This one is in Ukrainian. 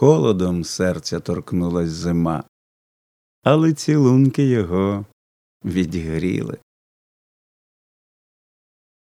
холодом серця торкнулась зима, але цілунки його відгріли.